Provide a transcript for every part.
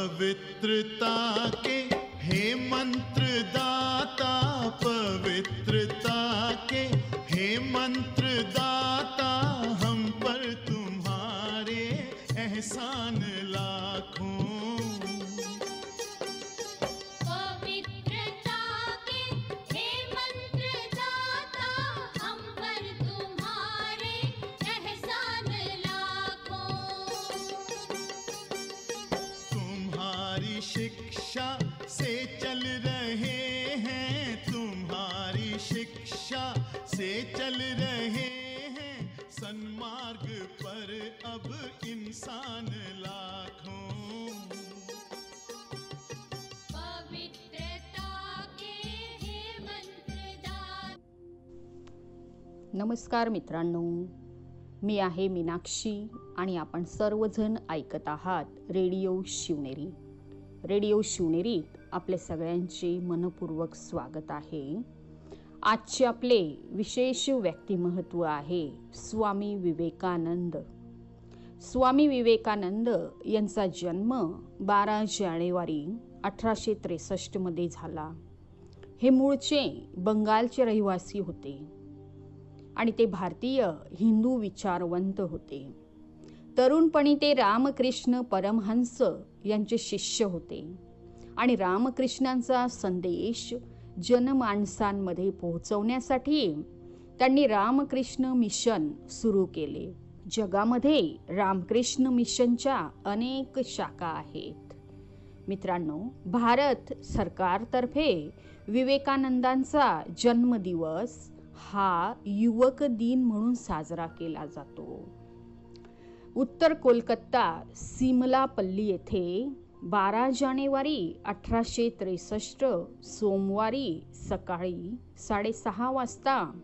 पवित्रता के, हे मंत्र दाता पवित्रता के, हे मंत्र दाता हम पर तुम्हारे एहसान लाखों पर अब इंसान लाखों। पवित्रता के हे मंत्र दाता नमस्कार मित्रांनो मी आहे मीनाक्षी आणि आपण सर्वजण ऐकत आहात रेडिओ शिवनेरी. रेडिओ शिवनेरीत आपले सगळ्यांचे मनपूर्वक स्वागत आहे. आजचे आपले विशेष व्यक्तिमहत्व आहे स्वामी विवेकानंद. स्वामी विवेकानंद यांचा जन्म बारा जानेवारी अठराशे त्रेसष्टमध्ये झाला. हे मूळचे बंगालचे रहिवासी होते आणि ते भारतीय हिंदू विचारवंत होते. तरुणपणी ते रामकृष्ण परमहंस यांचे शिष्य होते आणि रामकृष्णांचा संदेश जनमानसांमध्ये पोहोचवण्यासाठी त्यांनी रामकृष्ण मिशन सुरू केले. जगामध्ये रामकृष्ण मिशनच्या अनेक शाखा आहेत. मित्रांनो भारत सरकारतर्फे विवेकानंदांचा जन्मदिवस हा युवक दिन म्हणून साजरा केला जातो. उत्तर कोलकाता सिमलापल्ली येथे बारा जानेवारी अठराशे त्रेसष्ट सोमवारी सकाळी साडेसहा वाजता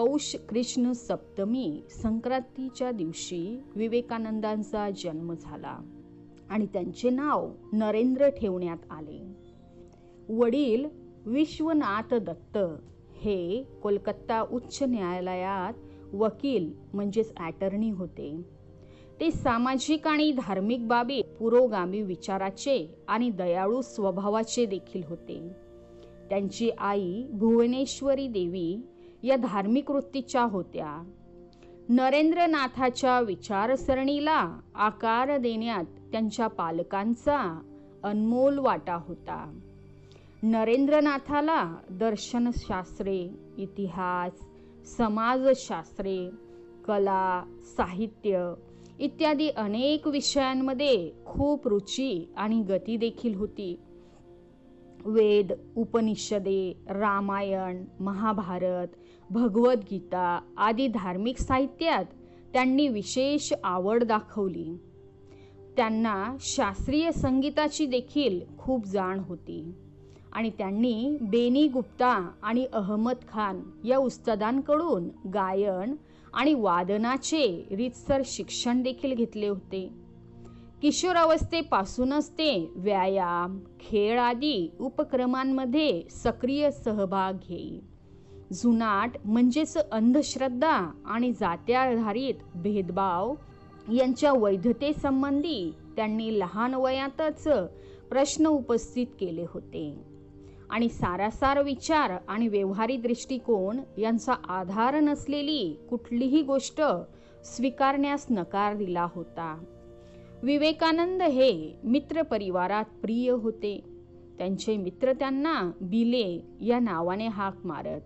पौष कृष्ण सप्तमी संक्रांतीच्या दिवशी विवेकानंदांचा जन्म झाला आणि त्यांचे नाव नरेंद्र ठेवण्यात आले. वडील विश्वनाथ दत्त हे कोलकाता उच्च न्यायालयात वकील म्हणजेच ॲटर्नी होते. ते सामाजिक आणि धार्मिक बाबी पुरोगामी विचाराचे आणि दयाळू स्वभावाचे देखील होते. त्यांची आई भुवनेश्वरी देवी या धार्मिक वृत्तीच्या होत्या. नरेंद्रनाथाच्या विचारसरणीला आकार देण्यात त्यांच्या पालकांचा अनमोल वाटा होता. नरेंद्रनाथाला दर्शनशास्त्रे इतिहास समाजशास्त्रे कला साहित्य इत्यादी अनेक विषयांमध्ये खूप रुची आणि गती देखील होती. वेद उपनिषदे रामायण महाभारत भगवद्गीता आदी धार्मिक साहित्यात त्यांनी विशेष आवड दाखवली. त्यांना शास्त्रीय संगीताची देखील खूप जाण होती. आणि त्यांनी बेनी गुप्ता आणि अहमद खान या उस्तादांकडून गायन आणि वादनाचे रीतसर शिक्षण देखील घेतले होते. किशोरावस्थेपासूनच ते व्यायाम खेळ आदी उपक्रमांमध्ये सक्रिय सहभाग घेई. जुनाट म्हणजेच अंधश्रद्धा आणि जात्याधारित भेदभाव यांच्या वैधतेसंबंधी त्यांनी लहान वयातच प्रश्न उपस्थित केले होते. आणि सारासार विचार आणि व्यवहारी दृष्टिकोन यांचा आधार नसलेली कुठलीही गोष्ट स्वीकारण्यास नकार दिला होता. विवेकानंद हे मित्र परिवारात प्रिय होते. त्यांचे मित्र त्यांना बिले या नावाने हाक मारत.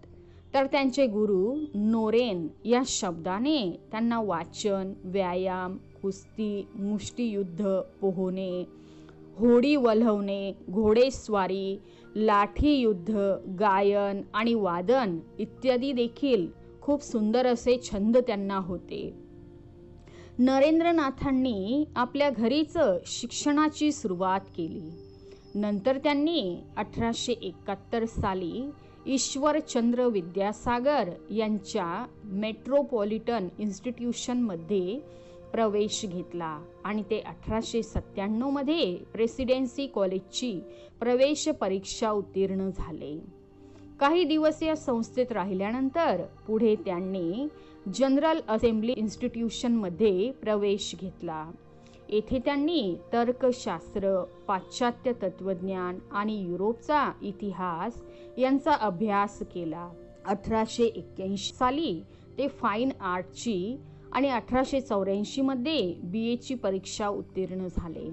तर त्यांचे गुरु नोरेन या शब्दाने त्यांना वाचन व्यायाम कुस्ती मुष्टियुद्ध पोहणे होडी वल्हवणे घोडेस्वारी लाठी युद्ध गायन आणि वादन इत्यादी देखील खूप सुंदर असे छंद त्यांना होते. नरेंद्रनाथांनी आपल्या घरीच शिक्षणाची सुरुवात केली. नंतर त्यांनी अठराशे एकाहत्तर साली ईश्वरचंद्र विद्यासागर यांच्या मेट्रोपॉलिटन इन्स्टिट्यूशनमध्ये प्रवेश घेतला आणि ते अठराशे सत्त्याण्णवमध्ये प्रेसिडेन्सी कॉलेजची प्रवेश परीक्षा उत्तीर्ण झाले. काही दिवस या संस्थेत राहिल्यानंतर पुढे त्यांनी जनरल असेंब्ली इन्स्टिट्यूशनमध्ये प्रवेश घेतला. येथे त्यांनी तर्कशास्त्र पाश्चात्य तत्वज्ञान आणि युरोपचा इतिहास यांचा अभ्यास केला. अठराशे एक्क्याऐंशी साली ते फाईन आर्टची आणि अठराशे चौऱ्याऐंशीमध्ये बी एची परीक्षा उत्तीर्ण झाले.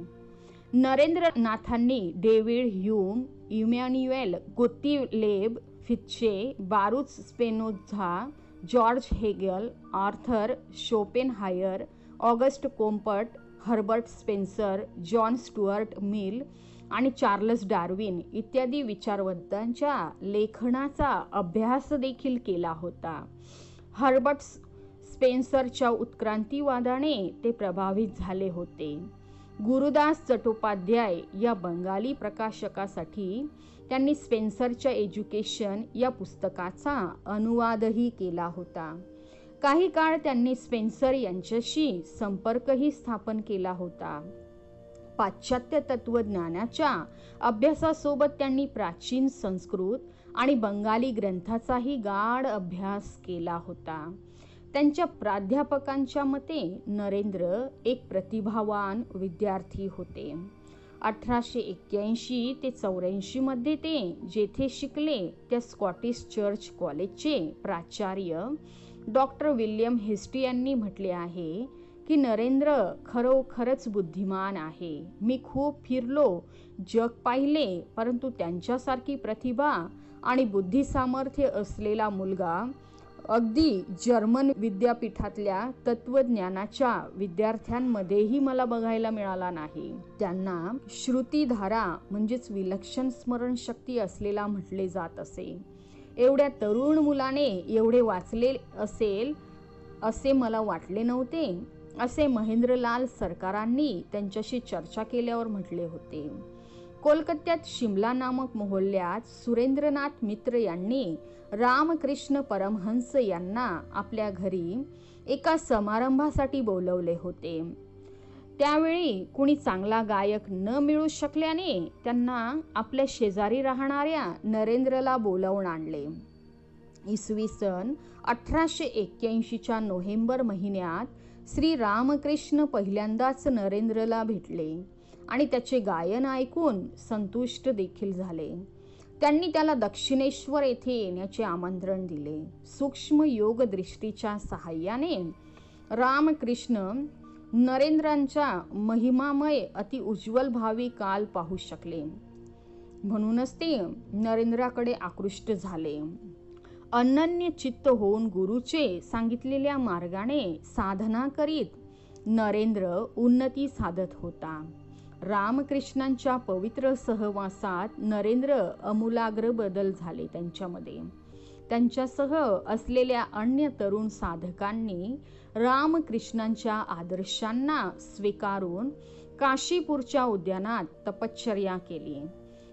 नरेंद्रनाथांनी David Hume Immanuel Gottlieb Fichte Baruch Spinoza George Hegel Arthur Schopenhauer Auguste Comte Herbert Spencer John Stuart Mill आणि चार्लस डार्विन इत्यादी विचारवंतांच्या लेखनाचा अभ्यास देखील केला होता. हर्बर्ट स्पेन्सरच्या उत्क्रांतीवादाने ते प्रभावित झाले होते. गुरुदास चट्टोपाध्याय या बंगाली प्रकाशकासाठी त्यांनी स्पेन्सरच्या एज्युकेशन या पुस्तकाचा अनुवादही केला होता. काही काळ त्यांनी स्पेन्सर यांच्याशी संपर्कही स्थापन केला होता. पाश्चात्य तत्वज्ञानाच्या अभ्यासासोबत त्यांनी प्राचीन संस्कृत आणि बंगाली ग्रंथाचाही गाढ अभ्यास केला होता. त्यांच्या प्राध्यापकांच्या मते नरेंद्र एक प्रतिभावान विद्यार्थी होते. अठराशे एक्क्याऐंशी ते चौऱ्याऐंशीमध्ये ते जेथे शिकले त्या स्कॉटिश चर्च कॉलेजचे प्राचार्य डॉक्टर विल्यम हिस्टी यांनी म्हटले आहे की नरेंद्र खरोखरच बुद्धिमान आहे. मी खूप फिरलो जग पाहिले परंतु त्यांच्यासारखी प्रतिभा आणि बुद्धिसामर्थ्य असलेला मुलगा अगदी जर्मन विद्यापीठातल्या तत्वज्ञानाच्या विद्यार्थ्यांमध्येही मला बघायला मिळाला नाही. त्यांना श्रुतीधारा म्हणजेच विलक्षण स्मरणशक्ती असलेला म्हटले जात असे. एवढ्या तरुण मुलाने एवढे वाचले असेल असे मला वाटले नव्हते. असे महेंद्रलाल सरकारांनी त्यांच्याशी चर्चा केल्यावर म्हटले होते. कोलकात्यात शिमला नामक मोहल्ल्यात सुरेंद्रनाथ मित्र यांनी रामकृष्ण परमहंस यांना आपल्या घरी एका समारंभासाठी बोलवले होते. त्यावेळी कुणी चांगला गायक न मिळू शकल्याने त्यांना आपल्या शेजारी राहणाऱ्या नरेंद्रला बोलावून आणले. इसवी सन अठराशे एक्क्याऐंशीच्या नोव्हेंबर महिन्यात श्री रामकृष्ण पहिल्यांदाच नरेंद्रला भेटले आणि त्याचे गायन ऐकून संतुष्ट देखील झाले. त्यांनी त्याला दक्षिणेश्वर येथे येण्याचे आमंत्रण दिले. सूक्ष्म योगदृष्टीच्या सहाय्याने रामकृष्ण नरेंद्रांच्या महिमामय अति उज्ज्वल भावी काल पाहू शकले. म्हणूनच ते नरेंद्राकडे आकृष्ट झाले. अनन्य चित्त होऊन गुरुचे सांगितलेल्या मार्गाने साधना करीत नरेंद्र उन्नती साधत होता. रामकृष्णांच्या पवित्र सहवासात नरेंद्र अमूलाग्र बदल झाले त्यांच्यामध्ये. त्यांच्यासह असलेल्या अन्य तरुण साधकांनी रामकृष्णांच्या आदर्शांना स्वीकारून काशीपूरच्या उद्यानात तपश्चर्या केली.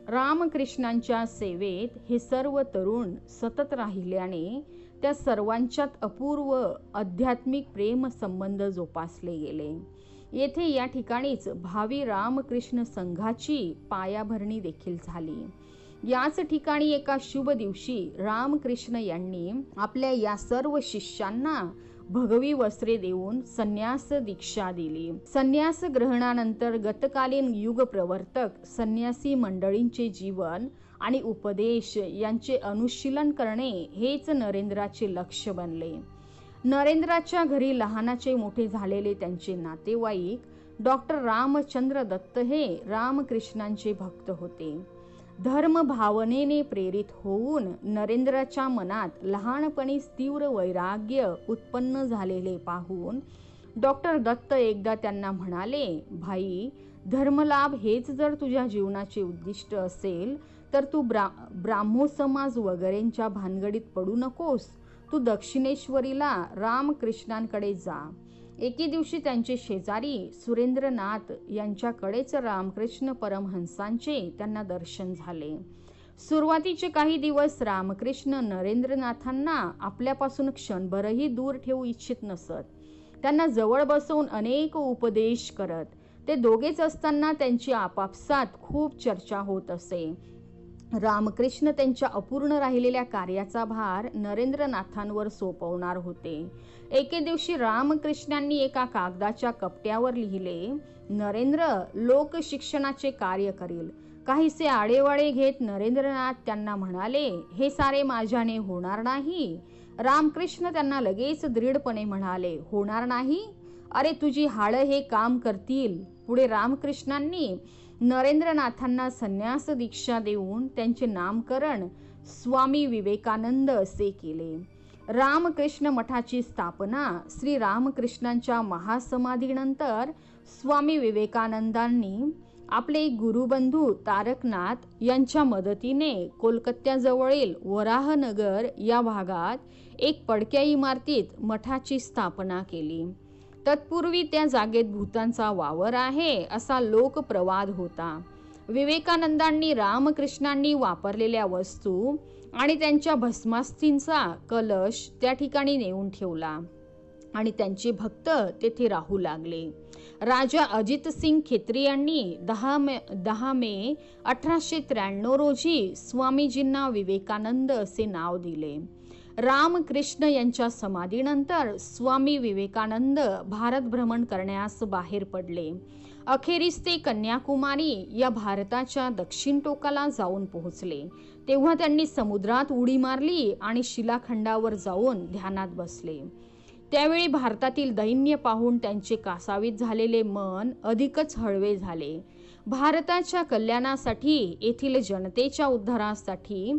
रामकृष्णांच्या सेवेत हे सर्व तरुण सतत राहिल्याने त्या सर्वांच्यात अपूर्व आध्यात्मिक प्रेम संबंध जोपासले गेले. येथे या ठिकाणीच भावी रामकृष्ण संघाची पायाभरणी देखील झाली. याच ठिकाणी एका शुभ दिवशी रामकृष्ण यांनी आपल्या या सर्व शिष्यांना भगवी वस्त्रे देऊन संन्यास दीक्षा दिली. संन्यास ग्रहणानंतर गतकालीन युग प्रवर्तक संन्यासी मंडळींचे जीवन आणि उपदेश यांचे अनुशीलन करणे हेच नरेंद्राचे लक्ष बनले. नरेंद्राच्या घरी लहानाचे मोठे झालेले त्यांचे नातेवाईक डॉक्टर रामचंद्र दत्त हे रामकृष्णांचे भक्त होते. धर्मभावनेने प्रेरित होऊन नरेंद्राच्या मनात लहानपणीच तीव्र वैराग्य उत्पन्न झालेले पाहून डॉक्टर दत्त एकदा त्यांना म्हणाले भाई धर्मलाभ हेच जर तुझ्या जीवनाचे उद्दिष्ट असेल तर तू ब्रा ब्राह्मो समाज वगैरेंच्या भानगडीत पडू नकोस. तू दक्षिणेश्वरीला रामकृष्णांकडे जा. एके दिवशी त्यांचे शेजारी सुरेंद्रनाथ यांच्याकडेच रामकृष्ण परमहंसांचे त्यांना दर्शन झाले. सुरुवातीचे काही दिवस रामकृष्ण नरेंद्रनाथांना आपल्यापासून क्षणभरही दूर ठेवू इच्छित नसत. त्यांना जवळ बसवून अनेक उपदेश करत ते दोघेच असताना त्यांची आपापसात खूप चर्चा होत असे. रामकृष्ण त्यांच्या अपूर्ण राहिलेल्या कार्याचा भार नरेंद्रनाथांवर सोपवणार होते. एके दिवशी रामकृष्णांनी एका कागदाच्या कपट्यावर लिहिले नरेंद्र लोक शिक्षणाचे कार्य करील. काहीसे आडेवाडे घेत नरेंद्रनाथ त्यांना म्हणाले हे सारे माझ्याने होणार नाही. रामकृष्ण त्यांना लगेच दृढपणे म्हणाले होणार नाही? अरे तुझी हाडं हे काम करतील. पुढे रामकृष्णांनी नरेंद्रनाथांना संन्यास दीक्षा देऊन त्यांचे नामकरण स्वामी विवेकानंद असे केले. रामकृष्ण मठाची स्थापना श्री रामकृष्णांच्या महासमाधीनंतर स्वामी विवेकानंदांनी आपले गुरुबंधू तारकनाथ यांच्या मदतीने कोलकात्याजवळील वराहनगर या भागात एक पडक्या इमारतीत मठाची स्थापना केली. तत्पूर्वी त्या जागेत भूतांचा वावर आहे असा लोकप्रवाद होता. विवेकानंदांनी रामकृष्णांनी वापरलेल्या वस्तू आणि त्यांच्या भस्मास्थींचा कलश त्या ठिकाणी नेऊन ठेवला. आणि त्यांचे भक्त तेथे राहू लागले. राजा अजित सिंग खेत्री यांनी दहा मे दहा मे अठराशे त्र्याण्णव रोजी स्वामीजींना विवेकानंद असे नाव दिले. रामकृष्ण यांच्या समाधीनंतर स्वामी विवेकानंद भारत भ्रमण करण्यास बाहेर पडले. अखेरीस ते कन्याकुमारी या भारताच्या दक्षिण टोकाला जाऊन पोहोचले. तेव्हा त्यांनी समुद्रात उडी मारली आणि शिलाखंडावर जाऊन ध्यानात बसले. त्यावेळी भारतातील दैन्य पाहून त्यांचे कासावीत झालेले मन अधिकच हळवे झाले. भारताच्या कल्याणासाठी येथील जनतेच्या उद्धारासाठी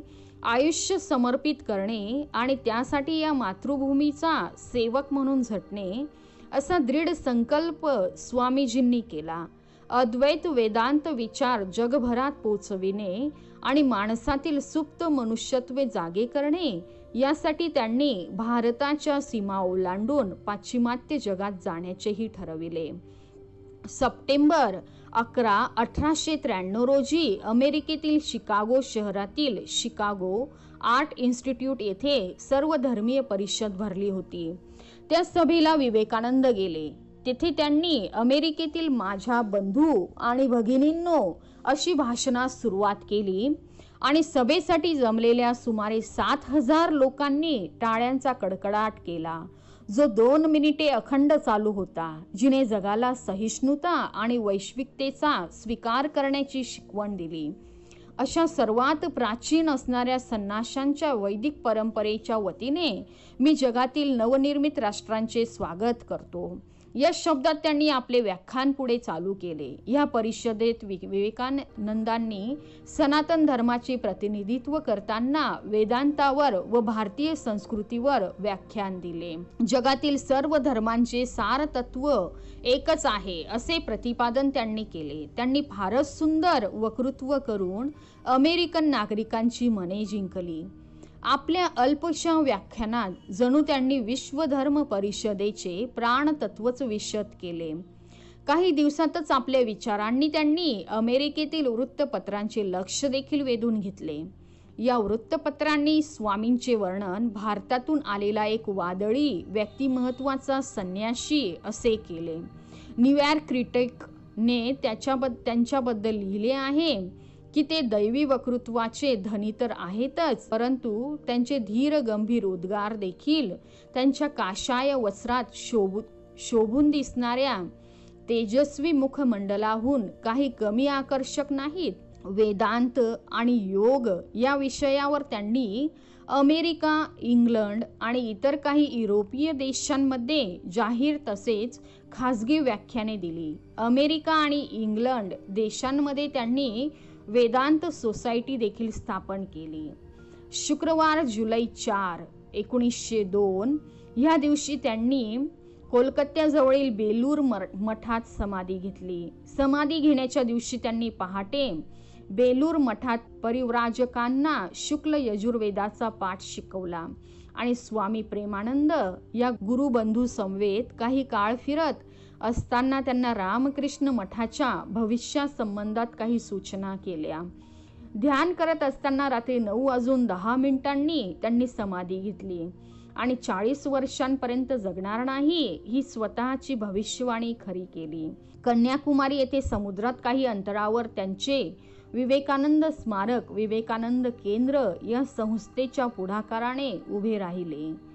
आयुष्य समर्पित करणे आणि त्यासाठी या मातृभूमीचा सेवक म्हणून झटणे असा दृढ संकल्प स्वामीजींनी केला. अद्वैत वेदांत विचार जगभरात पोचविणे आणि माणसातील सुप्त मनुष्यत्वे जागे करणे यासाठी त्यांनी भारताच्या सीमा ओलांडून पाश्चिमात्य जगात जाण्याचेही ठरविले. सप्टेंबर अकरा अठराशे त्र्याण्णव रोजी अमेरिकेतील शिकागो शहरातील शिकागो आर्ट इन्स्टिट्यूट येथे सर्व धर्मीय परिषद भरली होती. त्या सभेला विवेकानंद गेले. तेथे त्यांनी अमेरिकेतील माझ्या बंधू आणि भगिनींनो अशी भाषणास सुरुवात केली आणि सभेसाठी जमलेल्या सुमारे सात हजार लोकांनी टाळ्यांचा कडकडाट केला. जो दोन मिनिटे अखंड चालू होता जिने जगाला सहिष्णुता आणि वैश्विकतेचा स्वीकार करण्याची शिकवण दिली. अशा सर्वात प्राचीन असणाऱ्या संन्याशांच्या वैदिक परंपरेच्या वतीने मी जगातील नवनिर्मित राष्ट्रांचे स्वागत करतो. या शब्दात त्यांनी आपले व्याख्यान पुढे चालू केले. या परिषदेत वि विवेकानंदांनी सनातन धर्माचे प्रतिनिधित्व करताना वेदांतावर व भारतीय संस्कृतीवर व्याख्यान दिले. जगातील सर्व धर्मांचे सार तत्व एकच आहे असे प्रतिपादन त्यांनी केले. त्यांनी फारच सुंदर वक्तृत्व करून अमेरिकन नागरिकांची मने जिंकली. आपल्या अल्पशा व्याख्यानात जणू त्यांनी विश्वधर्म परिषदेचे प्राणतत्वच विशद केले. काही दिवसातच आपल्या विचारांनी त्यांनी अमेरिकेतील वृत्तपत्रांचे लक्ष देखील वेधून घेतले. या वृत्तपत्रांनी स्वामींचे वर्णन भारतातून आलेला एक वादळी व्यक्तिमत्वाचा संन्याशी असे केले. न्यूयॉर्क क्रिटिकने त्याच्याबद्द त्यांच्याबद्दल लिहिले आहे. की ते दैवी वक्तृत्वाचे धनी तर आहेतच परंतु त्यांचे धीर गंभीर उद्गार देखील त्यांच्या काशाय वस्त्रात शोभू शोभून दिसणाऱ्या तेजस्वी मुखमंडलाहून काही कमी आकर्षक नाहीत. वेदांत आणि योग या विषयावर त्यांनी अमेरिका इंग्लंड आणि इतर काही युरोपीय देशांमध्ये जाहीर तसेच खाजगी व्याख्याने दिली. अमेरिका आणि इंग्लंड देशांमध्ये त्यांनी वेदांत सोसायटी देखील स्थापन केली. शुक्रवार जुलै चार एकोणीसशे दोन ह्या दिवशी त्यांनी कोलकात्याजवळील बेलूर मठात समाधी घेतली. समाधी घेण्याच्या दिवशी त्यांनी पहाटे बेलूर मठात परिव्राजकांना शुक्ल यजुर्वेदाचा पाठ शिकवला. आणि स्वामी प्रेमानंद या गुरुबंधू समवेत काही काळ फिरत असताना त्यांना रामकृष्ण मठाच्या भविष्यासंबंधात काही सूचना केल्या. ध्यान करत असताना रात्री नऊ वाजून दहा मिनिटांनी त्यांनी समाधी घेतली. आणि चाळीस वर्षांपर्यंत जगणार नाही ही स्वतःची भविष्यवाणी खरी केली. कन्याकुमारी येथे समुद्रात काही अंतरावर त्यांचे विवेकानंद स्मारक विवेकानंद केंद्र या संस्थेच्या पुढाकाराने उभे राहिले.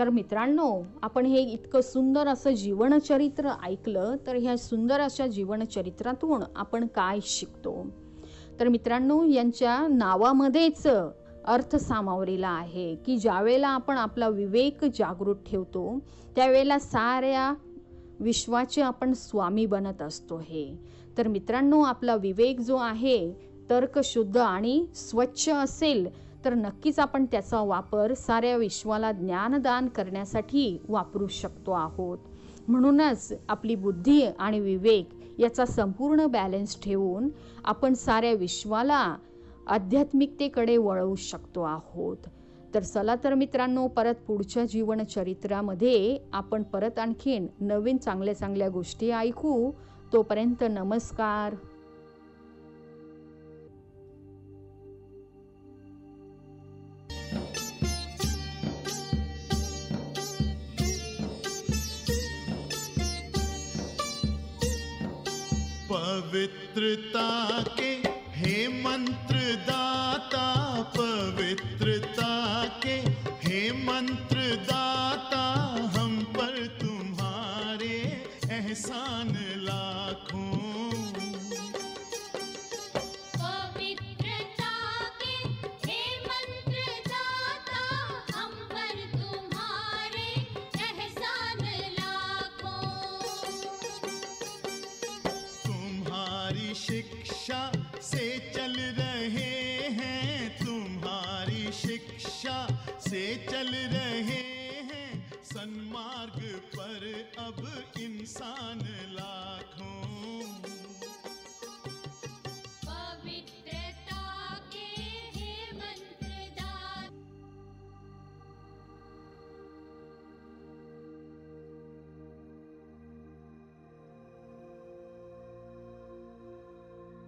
तर मित्रांनो आपण हे इतकं सुंदर असं जीवनचरित्र ऐकलं तर ह्या सुंदर अशा जीवनचरित्रातून आपण काय शिकतो? तर मित्रांनो यांच्या नावामध्येच अर्थ सामावलेला आहे की ज्यावेळेला आपण आपला विवेक जागृत ठेवतो त्यावेळेला साऱ्या विश्वाचे आपण स्वामी बनत असतो हे. तर मित्रांनो आपला विवेक जो आहे तर्कशुद्ध आणि स्वच्छ असेल तर नक्कीच आपण त्याचा वापर साऱ्या विश्वाला ज्ञानदान करण्यासाठी वापरू शकतो आहोत. म्हणूनच आपली बुद्धी आणि विवेक याचा संपूर्ण बॅलन्स ठेवून आपण साऱ्या विश्वाला आध्यात्मिकतेकडे वळवू शकतो आहोत. तर चला तर मित्रांनो परत पुढच्या जीवनचरित्रामध्ये आपण परत आणखीन नवीन चांगल्या चांगल्या गोष्टी ऐकू. तोपर्यंत नमस्कार. पवित्रता के हे मंत्र दाता पवित्रता के हे मंत्र दाता हम पर तुम्हारे एहसान तुम्हारी शिक्षा से चल रहे हैं तुम्हारी शिक्षा से चल रहे हैं। सन्मार्ग पर अब इंसान लाखों